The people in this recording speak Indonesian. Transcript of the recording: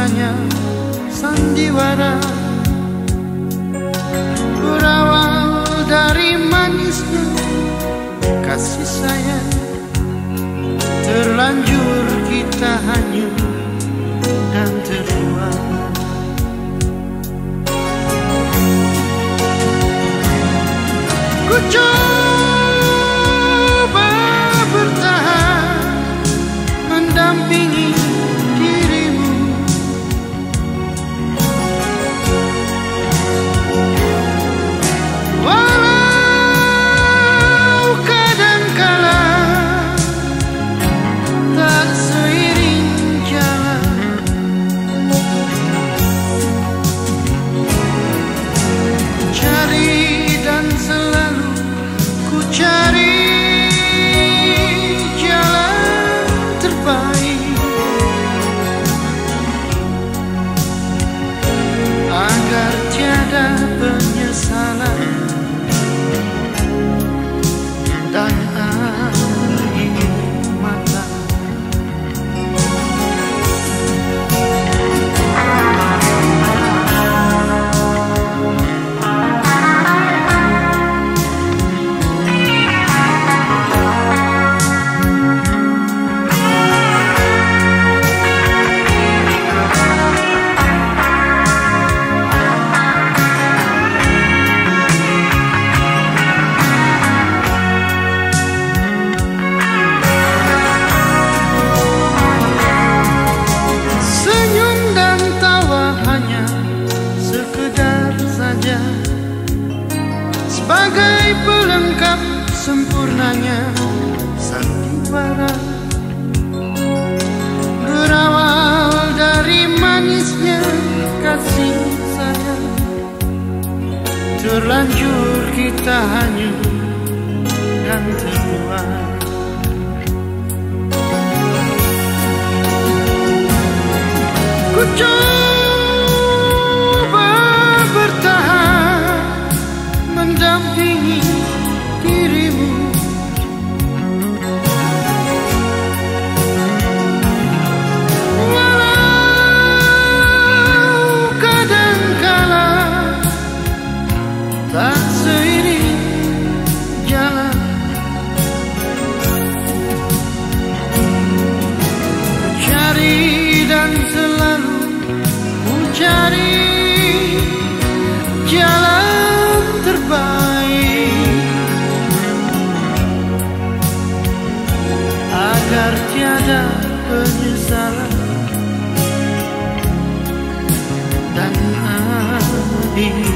sempurnanya sandiwara. Berawal dari manisnya kasih sayang. Terlanjur kita hanyut dan terbuang sebagai pelengkap sempurnanya. Sandiwara berawal dari manisnya kasih sayang. Terlanjur kita hanyut dan terbuang penyesalan dan habis